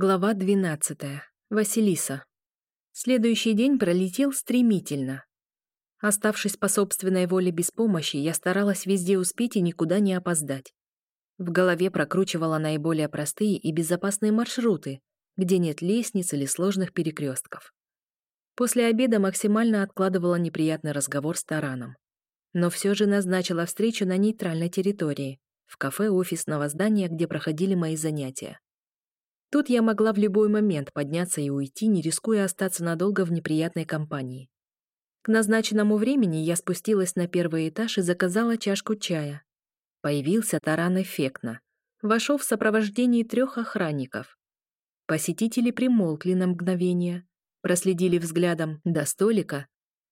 Глава 12. Василиса. Следующий день пролетел стремительно. Оставшись по собственной воле без помощи, я старалась везде успеть и никуда не опоздать. В голове прокручивала наиболее простые и безопасные маршруты, где нет лестниц или сложных перекрестков. После обеда максимально откладывала неприятный разговор с Тараном. Но все же назначила встречу на нейтральной территории, в кафе офисного здания, где проходили мои занятия. Тут я могла в любой момент подняться и уйти, не рискуя остаться надолго в неприятной компании. К назначенному времени я спустилась на первый этаж и заказала чашку чая. Появился таран эффектно. Вошел в сопровождении трех охранников. Посетители примолкли на мгновение, проследили взглядом до столика,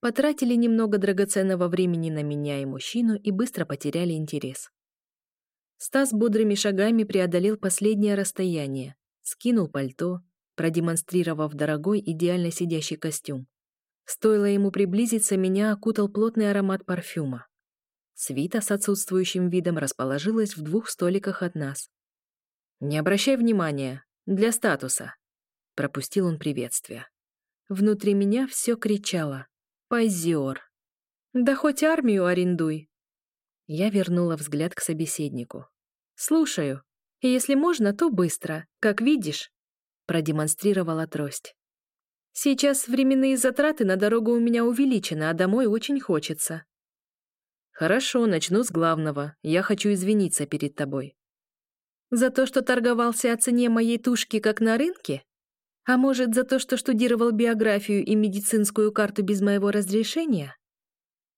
потратили немного драгоценного времени на меня и мужчину и быстро потеряли интерес. Стас бодрыми шагами преодолел последнее расстояние, скинул пальто, продемонстрировав дорогой, идеально сидящий костюм. Стоило ему приблизиться, меня окутал плотный аромат парфюма. Свита с отсутствующим видом расположилась в двух столиках от нас. «Не обращай внимания, для статуса», — пропустил он приветствие. Внутри меня все кричало «Позер!» «Да хоть армию арендуй!» Я вернула взгляд к собеседнику. «Слушаю», и если можно, то быстро, как видишь», — продемонстрировала трость. «Сейчас временные затраты на дорогу у меня увеличены, а домой очень хочется». «Хорошо, начну с главного. Я хочу извиниться перед тобой». «За то, что торговался о цене моей тушки, как на рынке? А может, за то, что штудировал биографию и медицинскую карту без моего разрешения?»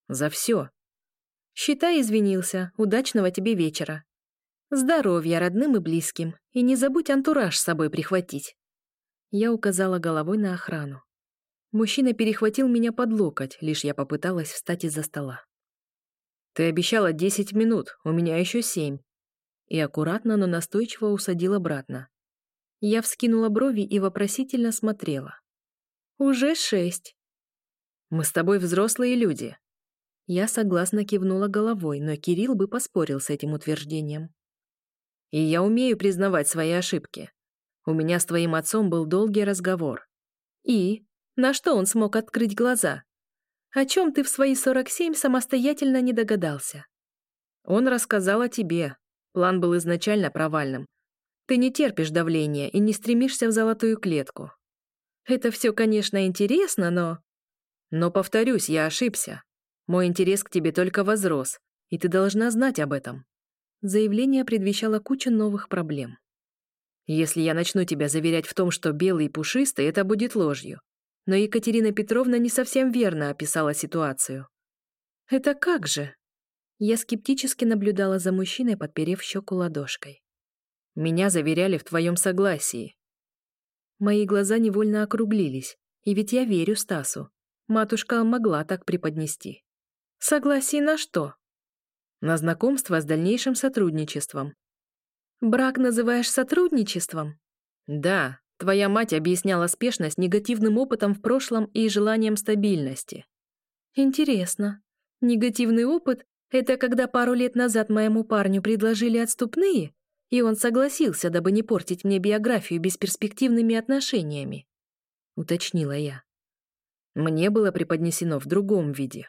«За все». «Считай, извинился. Удачного тебе вечера». Здоровья родным и близким, и не забудь антураж с собой прихватить. Я указала головой на охрану. Мужчина перехватил меня под локоть, лишь я попыталась встать из-за стола. «Ты обещала десять минут, у меня еще семь». И аккуратно, но настойчиво усадил обратно. Я вскинула брови и вопросительно смотрела. «Уже шесть». «Мы с тобой взрослые люди». Я согласно кивнула головой, но Кирилл бы поспорил с этим утверждением. И я умею признавать свои ошибки. У меня с твоим отцом был долгий разговор. И? На что он смог открыть глаза? О чем ты в свои 47 самостоятельно не догадался? Он рассказал о тебе. План был изначально провальным. Ты не терпишь давления и не стремишься в золотую клетку. Это все, конечно, интересно, но... Но, повторюсь, я ошибся. Мой интерес к тебе только возрос, и ты должна знать об этом. Заявление предвещало кучу новых проблем. «Если я начну тебя заверять в том, что белый и пушистый, это будет ложью. Но Екатерина Петровна не совсем верно описала ситуацию». «Это как же?» Я скептически наблюдала за мужчиной, подперев щеку ладошкой. «Меня заверяли в твоем согласии». Мои глаза невольно округлились, и ведь я верю Стасу. Матушка могла так преподнести. «Согласие на что?» На знакомство с дальнейшим сотрудничеством. Брак называешь сотрудничеством? Да, твоя мать объясняла спешность негативным опытом в прошлом и желанием стабильности. Интересно. Негативный опыт — это когда пару лет назад моему парню предложили отступные, и он согласился, дабы не портить мне биографию бесперспективными отношениями, — уточнила я. Мне было преподнесено в другом виде.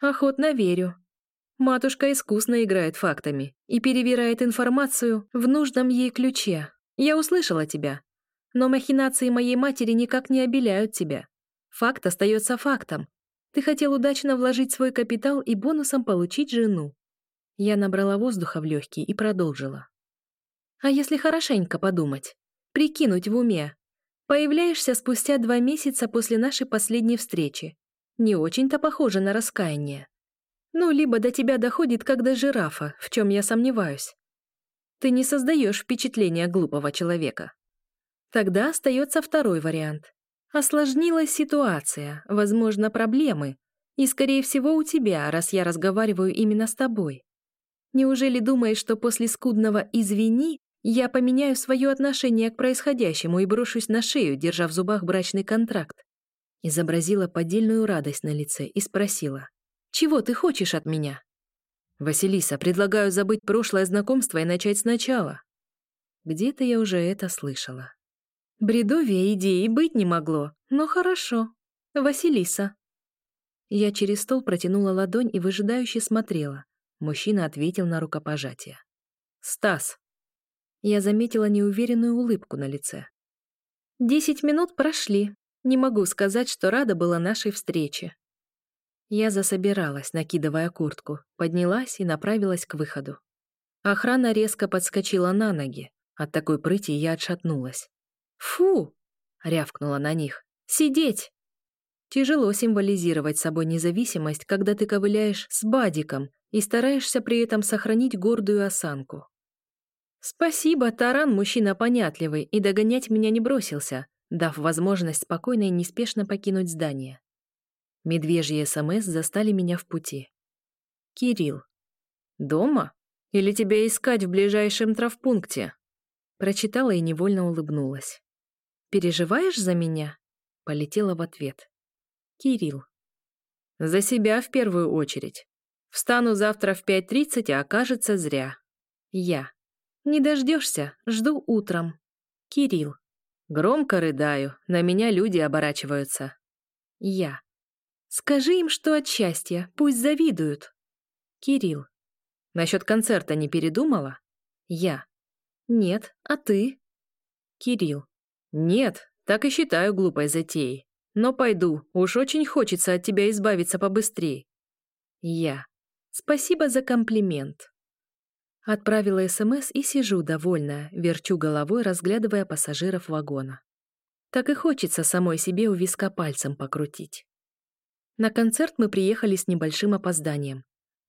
Охотно верю. Матушка искусно играет фактами и перевирает информацию в нужном ей ключе. Я услышала тебя. Но махинации моей матери никак не обеляют тебя. Факт остается фактом. Ты хотел удачно вложить свой капитал и бонусом получить жену. Я набрала воздуха в легкие и продолжила. А если хорошенько подумать, прикинуть в уме, появляешься спустя два месяца после нашей последней встречи. Не очень-то похоже на раскаяние. Ну, либо до тебя доходит, как до жирафа, в чем я сомневаюсь. Ты не создаешь впечатления глупого человека. Тогда остается второй вариант. Осложнилась ситуация, возможно, проблемы, и, скорее всего, у тебя, раз я разговариваю именно с тобой. Неужели думаешь, что после скудного «извини» я поменяю свое отношение к происходящему и брошусь на шею, держа в зубах брачный контракт? Изобразила поддельную радость на лице и спросила. Чего ты хочешь от меня?» «Василиса, предлагаю забыть прошлое знакомство и начать сначала». Где-то я уже это слышала. Бредовия идеи быть не могло, но хорошо. Василиса. Я через стол протянула ладонь и выжидающе смотрела. Мужчина ответил на рукопожатие. «Стас!» Я заметила неуверенную улыбку на лице. «Десять минут прошли. Не могу сказать, что рада была нашей встрече». Я засобиралась, накидывая куртку, поднялась и направилась к выходу. Охрана резко подскочила на ноги. От такой прыти я отшатнулась. «Фу!» — рявкнула на них. «Сидеть!» Тяжело символизировать собой независимость, когда ты ковыляешь с бадиком и стараешься при этом сохранить гордую осанку. Спасибо, Таран мужчина понятливый и догонять меня не бросился, дав возможность спокойно и неспешно покинуть здание. Медвежьи СМС застали меня в пути. «Кирилл. Дома? Или тебя искать в ближайшем травпункте?» Прочитала и невольно улыбнулась. «Переживаешь за меня?» Полетела в ответ. «Кирилл». «За себя в первую очередь. Встану завтра в 5.30, а окажется зря. Я. Не дождешься, жду утром. Кирилл. Громко рыдаю, на меня люди оборачиваются. Я. Скажи им, что от счастья, пусть завидуют. Кирилл. Насчет концерта не передумала? Я. Нет, а ты? Кирилл. Нет, так и считаю глупой затеей. Но пойду, уж очень хочется от тебя избавиться побыстрее. Я. Спасибо за комплимент. Отправила СМС и сижу довольная, верчу головой, разглядывая пассажиров вагона. Так и хочется самой себе у виска пальцем покрутить. На концерт мы приехали с небольшим опозданием.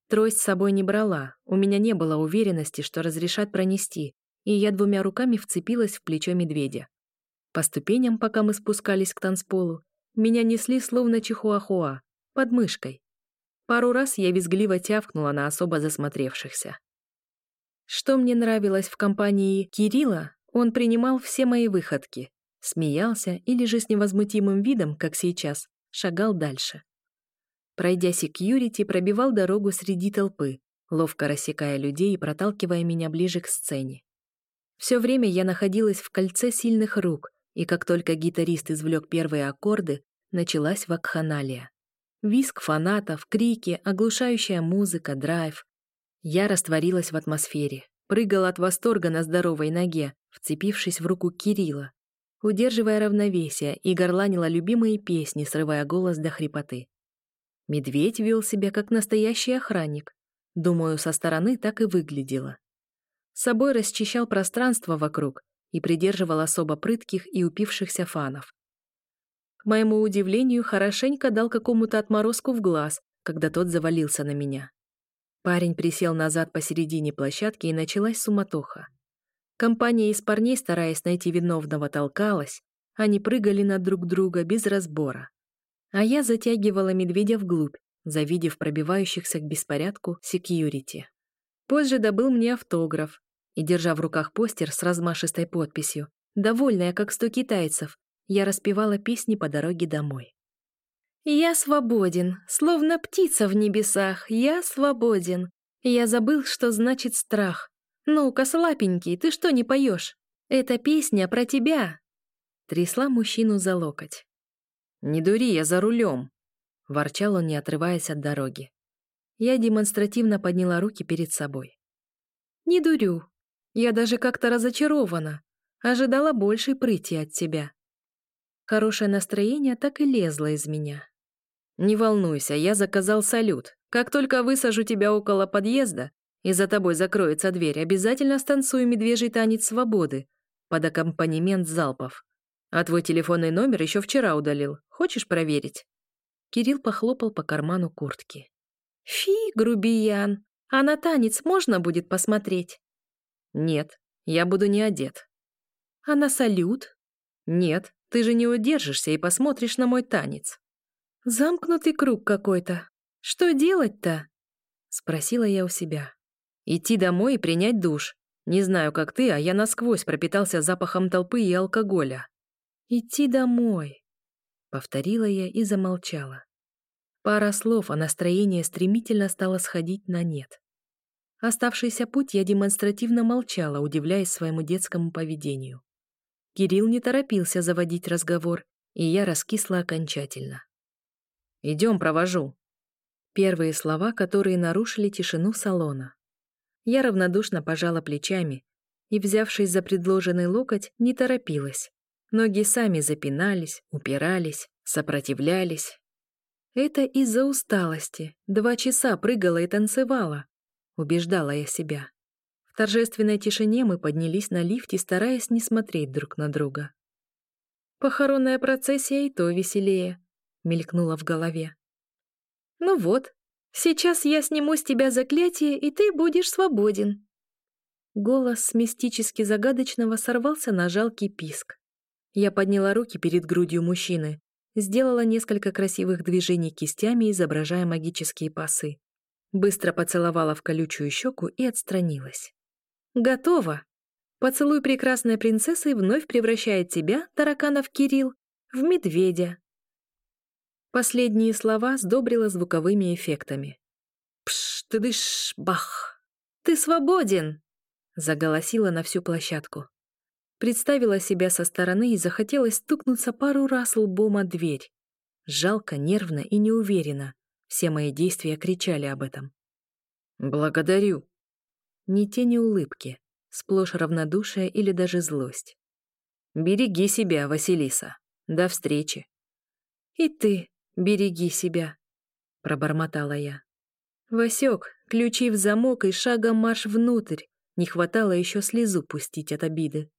Трость с собой не брала, у меня не было уверенности, что разрешат пронести, и я двумя руками вцепилась в плечо медведя. По ступеням, пока мы спускались к танцполу, меня несли словно чихуахуа, под мышкой. Пару раз я визгливо тявкнула на особо засмотревшихся. Что мне нравилось в компании Кирилла, он принимал все мои выходки, смеялся или же с невозмутимым видом, как сейчас, шагал дальше. Пройдя секьюрити, пробивал дорогу среди толпы, ловко рассекая людей и проталкивая меня ближе к сцене. Все время я находилась в кольце сильных рук, и как только гитарист извлек первые аккорды, началась вакханалия. Виск фанатов, крики, оглушающая музыка, драйв, я растворилась в атмосфере, прыгала от восторга на здоровой ноге, вцепившись в руку Кирилла, удерживая равновесие и горланила любимые песни, срывая голос до хрипоты. Медведь вел себя как настоящий охранник. Думаю, со стороны так и выглядело. С собой расчищал пространство вокруг и придерживал особо прытких и упившихся фанов. К моему удивлению, хорошенько дал какому-то отморозку в глаз, когда тот завалился на меня. Парень присел назад посередине площадки, и началась суматоха. Компания из парней, стараясь найти виновного, толкалась, они прыгали на друг друга без разбора. А я затягивала медведя вглубь, завидев пробивающихся к беспорядку секьюрити. Позже добыл мне автограф и, держа в руках постер с размашистой подписью, довольная, как сто китайцев, я распевала песни по дороге домой. Я свободен, словно птица в небесах, я свободен. Я забыл, что значит страх. Ну-ка, слапенький, ты что не поешь? Эта песня про тебя. Трясла мужчину за локоть. «Не дури, я за рулем!» Ворчал он, не отрываясь от дороги. Я демонстративно подняла руки перед собой. «Не дурю. Я даже как-то разочарована. Ожидала большей прыти от тебя». Хорошее настроение так и лезло из меня. «Не волнуйся, я заказал салют. Как только высажу тебя около подъезда, и за тобой закроется дверь, обязательно станцую медвежий танец свободы под аккомпанемент залпов. А твой телефонный номер еще вчера удалил. Хочешь проверить?» Кирилл похлопал по карману куртки. «Фи, грубиян! А на танец можно будет посмотреть?» «Нет, я буду не одет». «А на салют?» «Нет, ты же не удержишься и посмотришь на мой танец». Замкнутый круг какой-то. Что делать-то? Спросила я у себя. Идти домой и принять душ. Не знаю, как ты, а я насквозь пропитался запахом толпы и алкоголя. Идти домой. Повторила я и замолчала. Пара слов, а настроение стремительно стало сходить на нет. Оставшийся путь я демонстративно молчала, удивляясь своему детскому поведению. Кирилл не торопился заводить разговор, и я раскисла окончательно. «Идем, провожу». Первые слова, которые нарушили тишину салона. Я равнодушно пожала плечами и, взявшись за предложенный локоть, не торопилась. Ноги сами запинались, упирались, сопротивлялись. Это из-за усталости. Два часа прыгала и танцевала, убеждала я себя. В торжественной тишине мы поднялись на лифте, стараясь не смотреть друг на друга. Похоронная процессия и то веселее, мелькнула в голове. Ну вот, сейчас я сниму с тебя заклятие, и ты будешь свободен. Голос с мистически загадочного сорвался на жалкий писк. Я подняла руки перед грудью мужчины, сделала несколько красивых движений кистями, изображая магические пасы. Быстро поцеловала в колючую щеку и отстранилась. «Готово!» Поцелуй прекрасной принцессы вновь превращает тебя, тараканов Кирилл, в медведя. Последние слова сдобрила звуковыми эффектами. «Пш, ты дышь, бах! Ты свободен!» Заголосила на всю площадку. Представила себя со стороны и захотелось стукнуться пару раз лбом о дверь. Жалко, нервно и неуверенно. Все мои действия кричали об этом. «Благодарю». Ни тени улыбки, сплошь равнодушие или даже злость. «Береги себя, Василиса. До встречи». «И ты береги себя», — пробормотала я. Васек, ключи в замок и шагом марш внутрь. Не хватало еще слезу пустить от обиды.